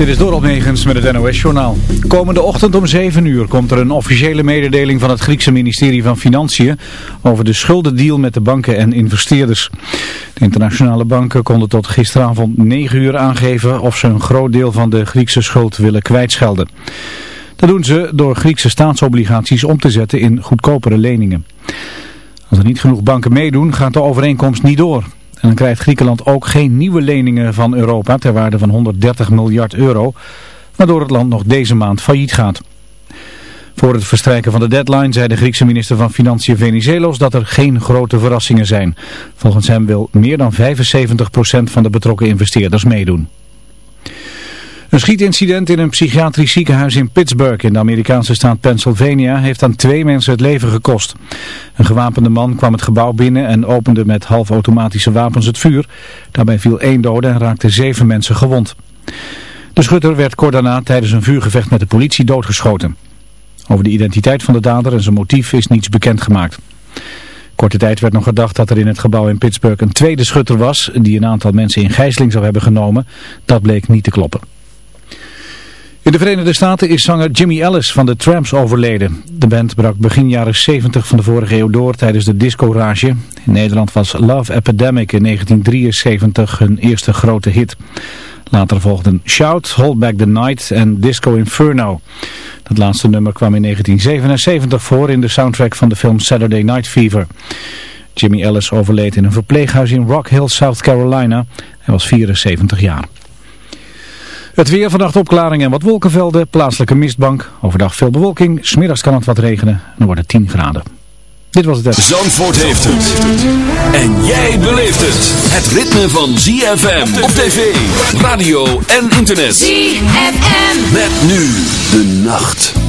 Dit is Dorot Negens met het NOS-journaal. Komende ochtend om 7 uur komt er een officiële mededeling van het Griekse ministerie van Financiën over de schuldendeal met de banken en investeerders. De internationale banken konden tot gisteravond 9 uur aangeven of ze een groot deel van de Griekse schuld willen kwijtschelden. Dat doen ze door Griekse staatsobligaties om te zetten in goedkopere leningen. Als er niet genoeg banken meedoen gaat de overeenkomst niet door. En dan krijgt Griekenland ook geen nieuwe leningen van Europa ter waarde van 130 miljard euro, waardoor het land nog deze maand failliet gaat. Voor het verstrijken van de deadline zei de Griekse minister van Financiën Venizelos dat er geen grote verrassingen zijn. Volgens hem wil meer dan 75% van de betrokken investeerders meedoen. Een schietincident in een psychiatrisch ziekenhuis in Pittsburgh in de Amerikaanse staat Pennsylvania heeft aan twee mensen het leven gekost. Een gewapende man kwam het gebouw binnen en opende met halfautomatische wapens het vuur. Daarbij viel één dode en raakte zeven mensen gewond. De schutter werd kort daarna tijdens een vuurgevecht met de politie doodgeschoten. Over de identiteit van de dader en zijn motief is niets bekendgemaakt. Korte tijd werd nog gedacht dat er in het gebouw in Pittsburgh een tweede schutter was die een aantal mensen in gijzeling zou hebben genomen. Dat bleek niet te kloppen. In de Verenigde Staten is zanger Jimmy Ellis van de Tramps overleden. De band brak begin jaren 70 van de vorige eeuw door tijdens de disco-rage. In Nederland was Love Epidemic in 1973 hun eerste grote hit. Later volgden Shout, Hold Back the Night en Disco Inferno. Dat laatste nummer kwam in 1977 voor in de soundtrack van de film Saturday Night Fever. Jimmy Ellis overleed in een verpleeghuis in Rock Hill, South Carolina. Hij was 74 jaar. Het weer vannacht opklaring en wat wolkenvelden, plaatselijke mistbank. Overdag veel bewolking, smiddags kan het wat regenen. Dan wordt het 10 graden. Dit was het. Zandvoort heeft het. En jij beleeft het. Het ritme van ZFM op tv, radio en internet. ZFM. Met nu de nacht.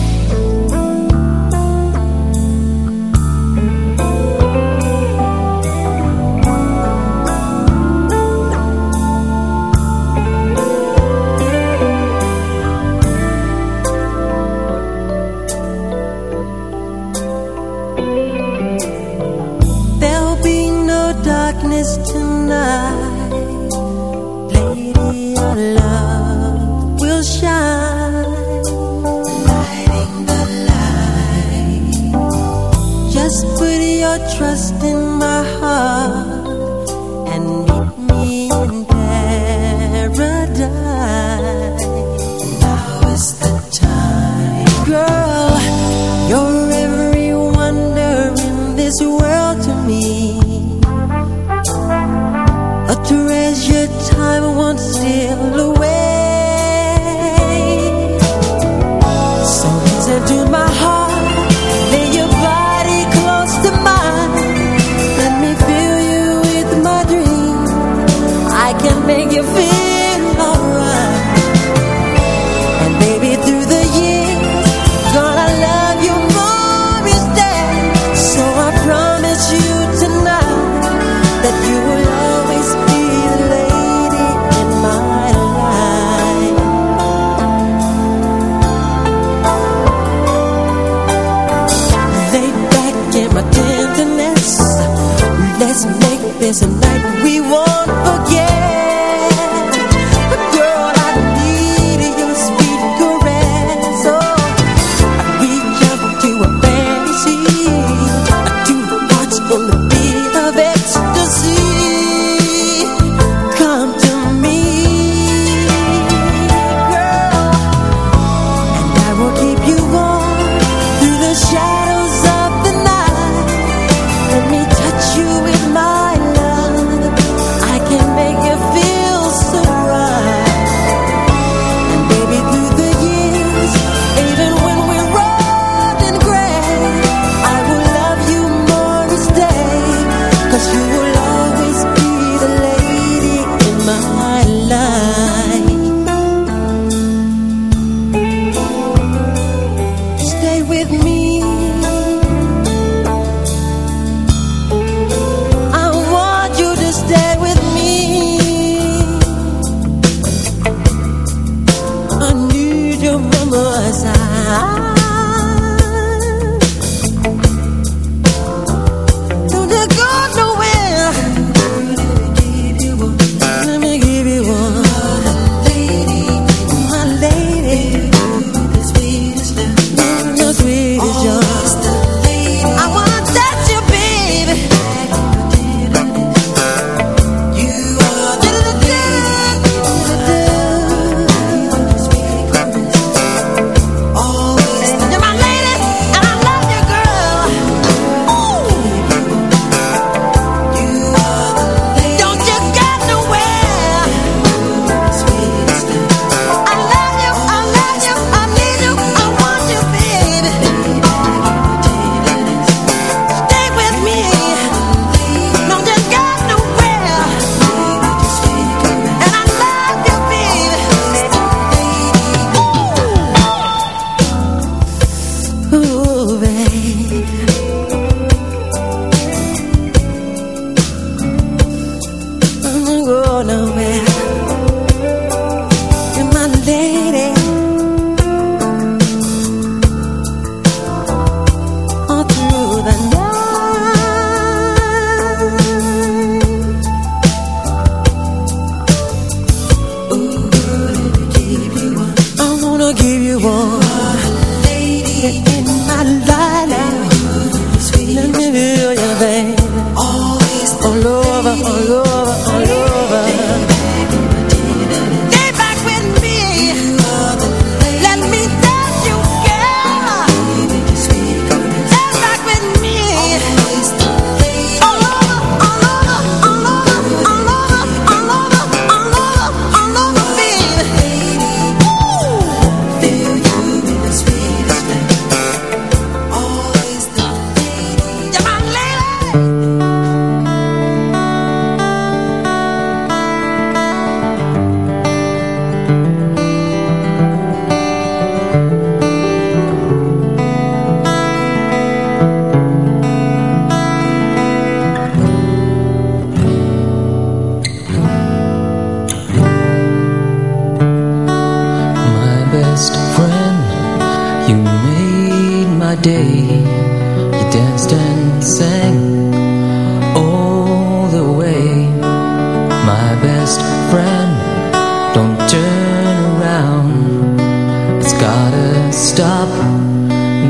gotta stop.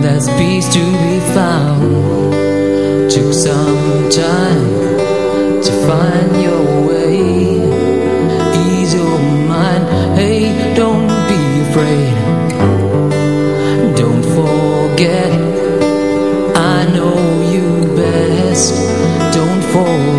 There's peace to be found. Took some time to find your way. Ease your mind. Hey, don't be afraid. Don't forget. I know you best. Don't forget.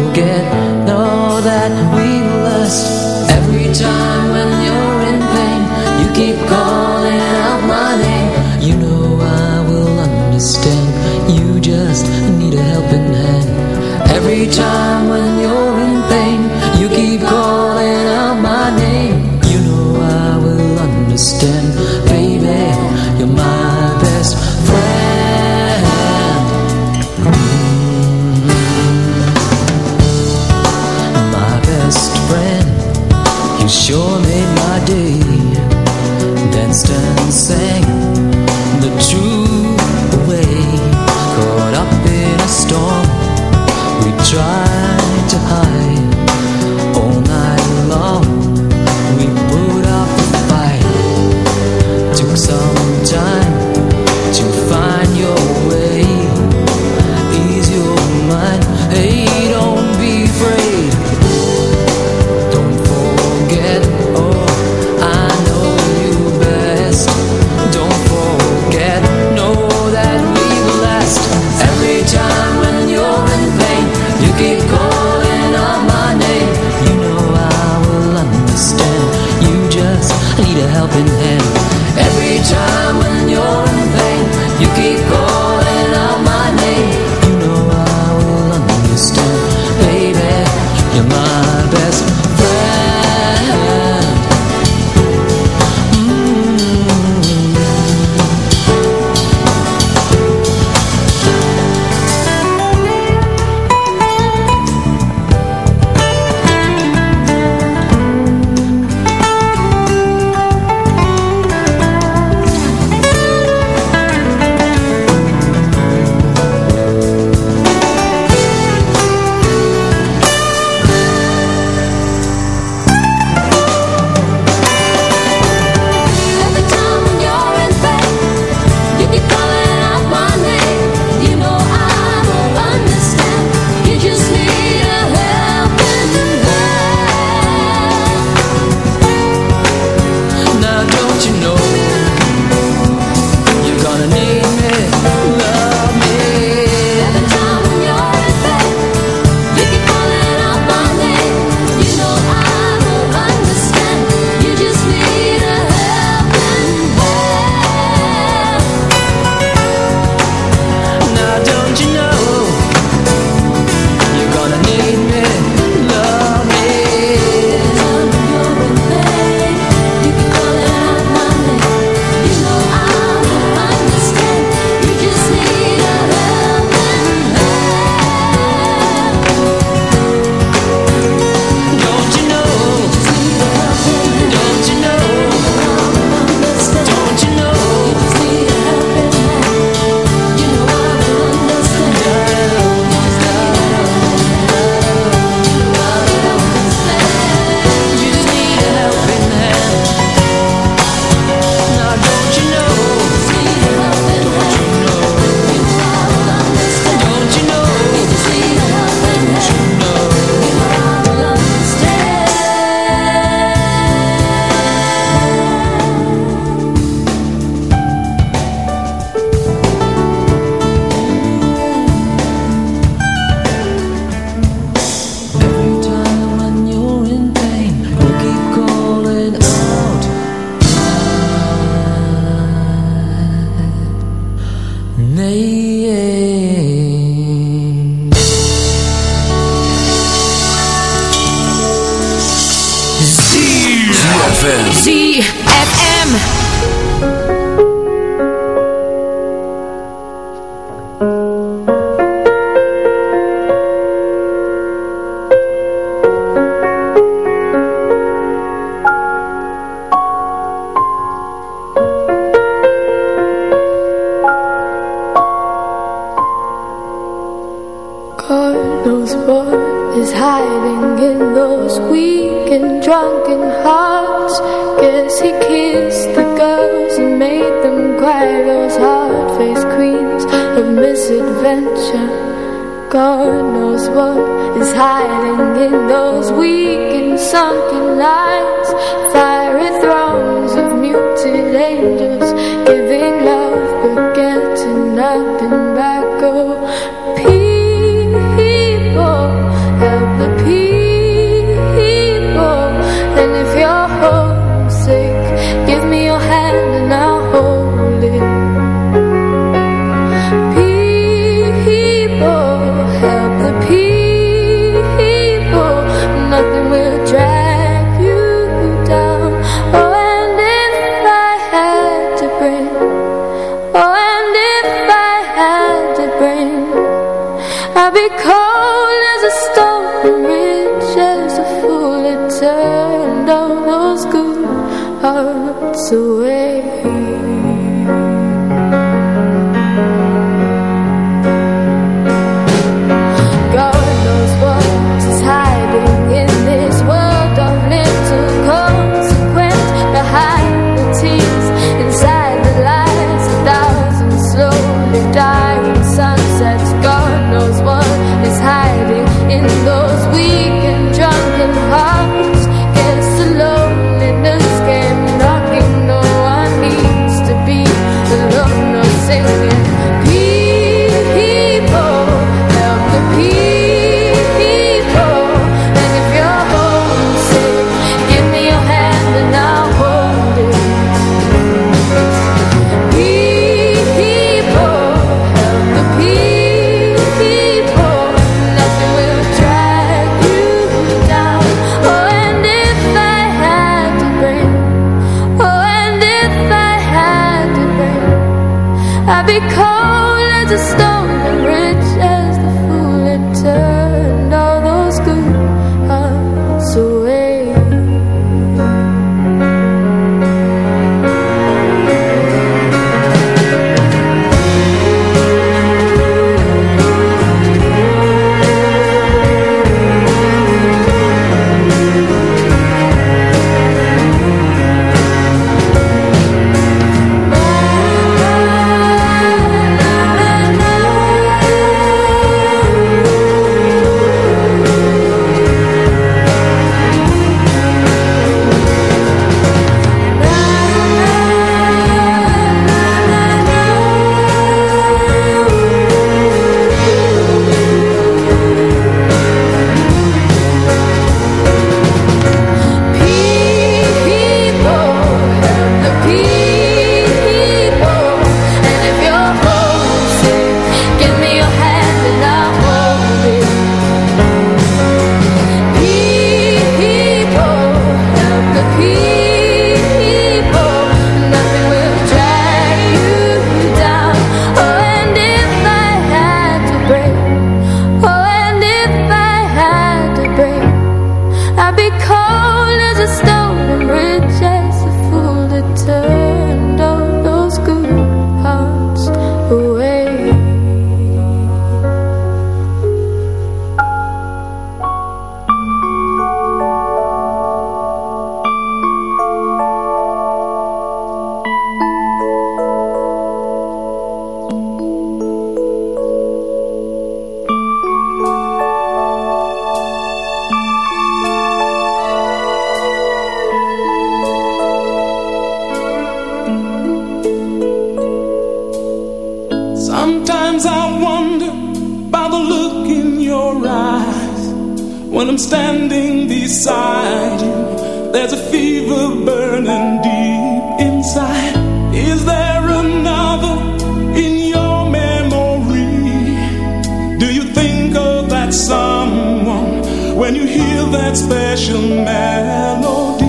that someone when you hear that special melody.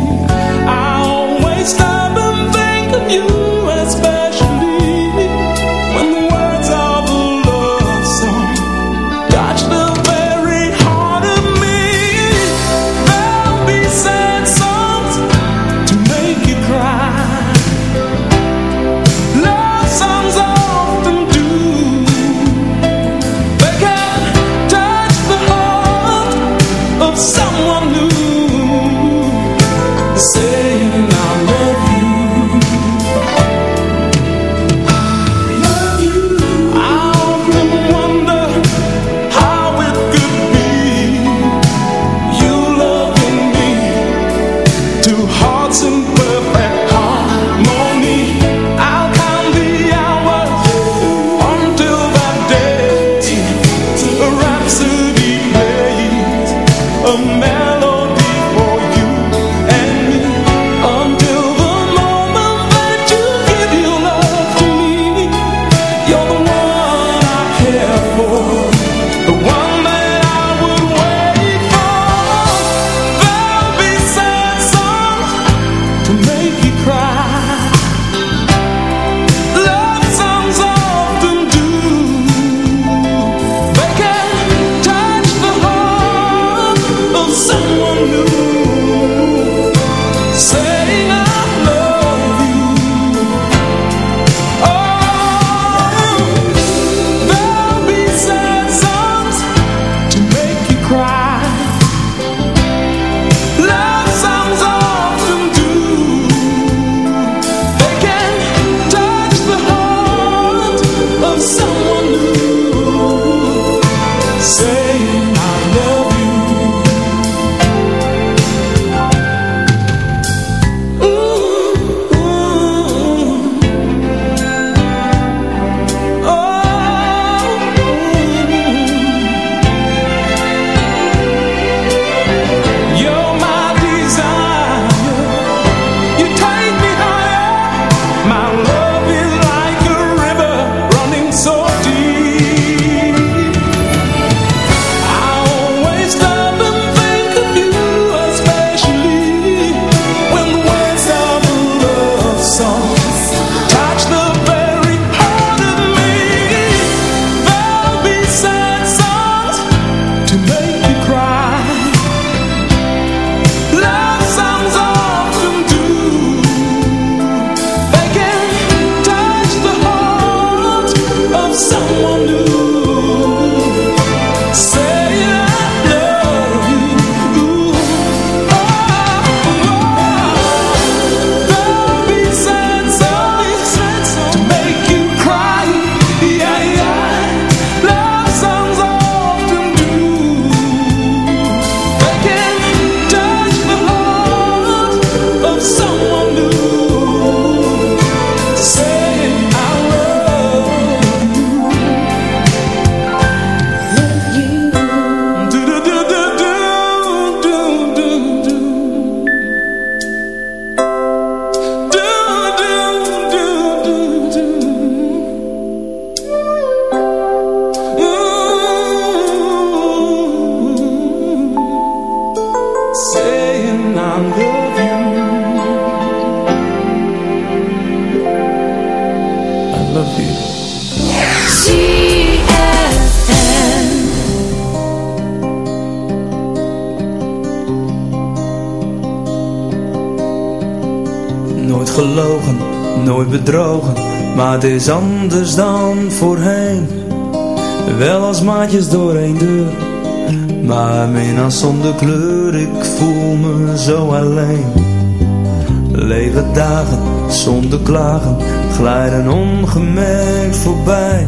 I always stop and think of you. Bedrogen, maar het is anders dan voorheen. Wel als maatjes door een deur, maar mina zonder kleur, ik voel me zo alleen. Lege dagen zonder klagen glijden ongemerkt voorbij.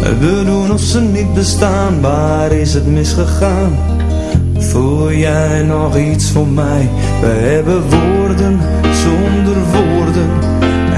We doen of ze niet bestaan, waar is het misgegaan? Voel jij nog iets voor mij? We hebben woorden zonder woorden.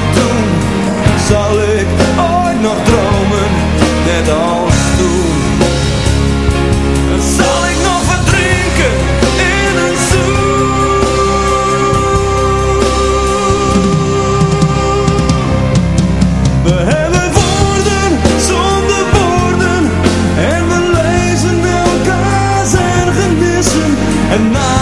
doen. Zal ik ooit nog dromen, net als toen? Zal ik nog verdrinken in een zoen? We hebben woorden zonder woorden En we lezen elkaars ergernissen En naar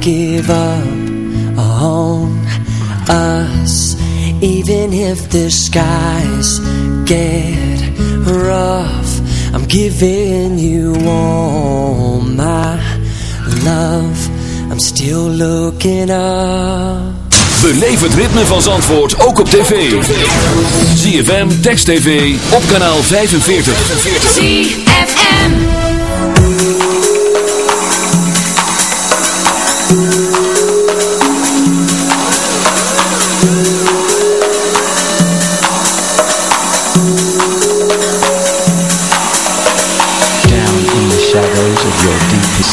give up on us Even if the skies get rough I'm giving you all my love I'm still looking up Beleef het ritme van Zandvoort ook op tv. ZFM, Text TV, op kanaal 45. ZFM.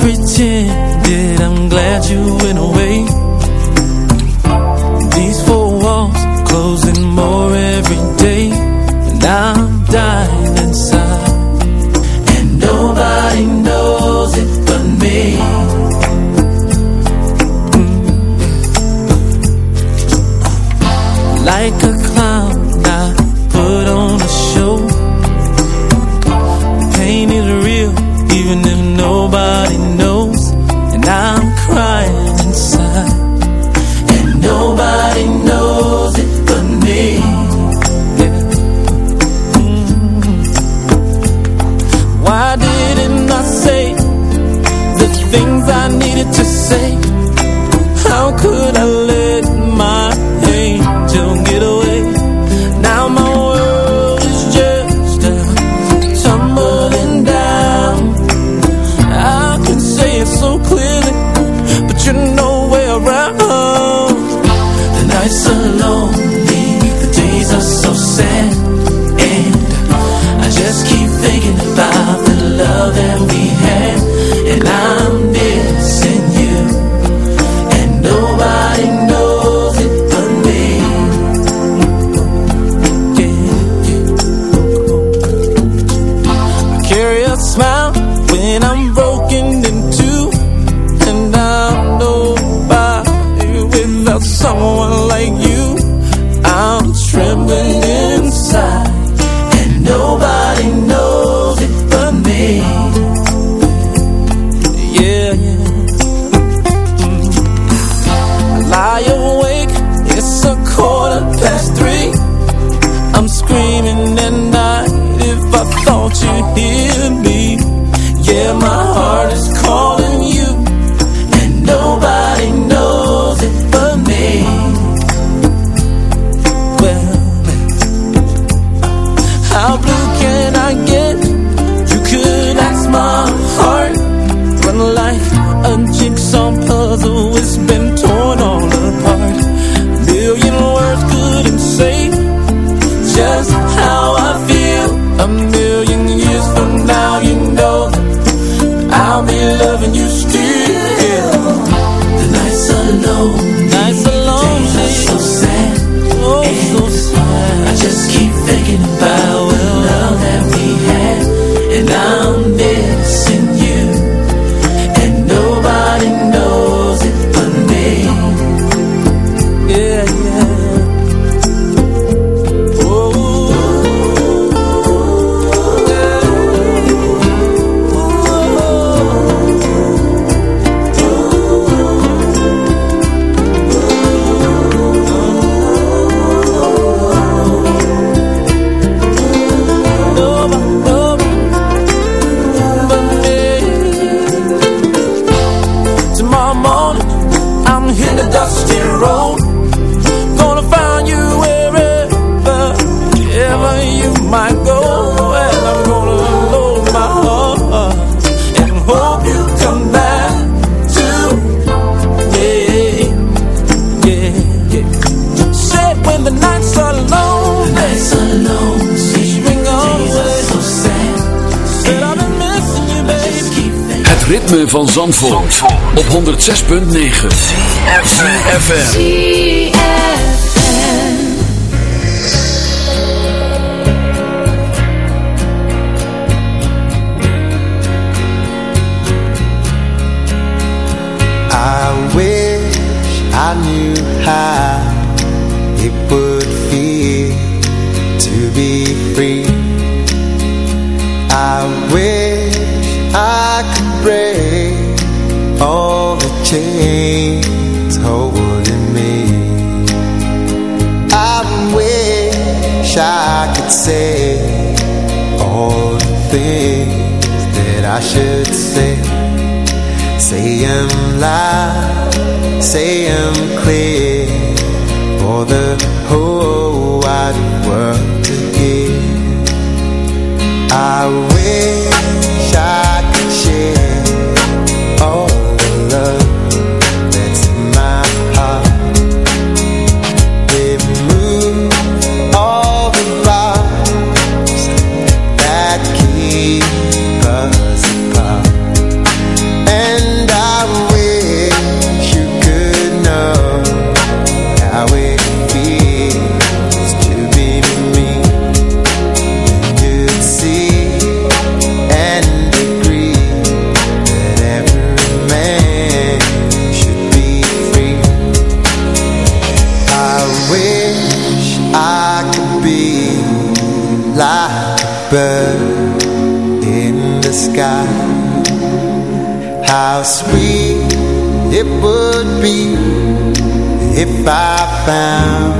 pretend that I'm glad you went away won't you hear me? Yeah, my ritme van Zandvoort, Zandvoort. op 106.9 CFFM I wish I knew how it would say all the things that I should say. Say I'm loud, say I'm clear for the whole wide world to hear. I wish. How sweet it would be if I found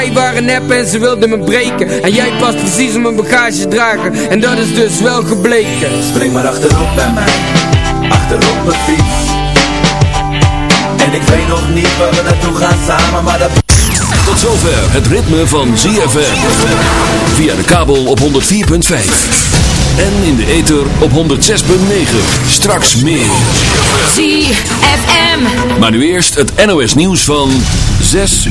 waren nep en ze wilden me breken. En jij past precies om mijn bagage dragen En dat is dus wel gebleken. Spring maar achterop bij mij. Achterop mijn fiets. En ik weet nog niet waar we naartoe gaan samen Maar dat... Tot zover het ritme van ZFM Via de kabel op 104.5 en in de ether op 106.9. Straks meer. ZFM. Maar nu eerst het NOS nieuws van 6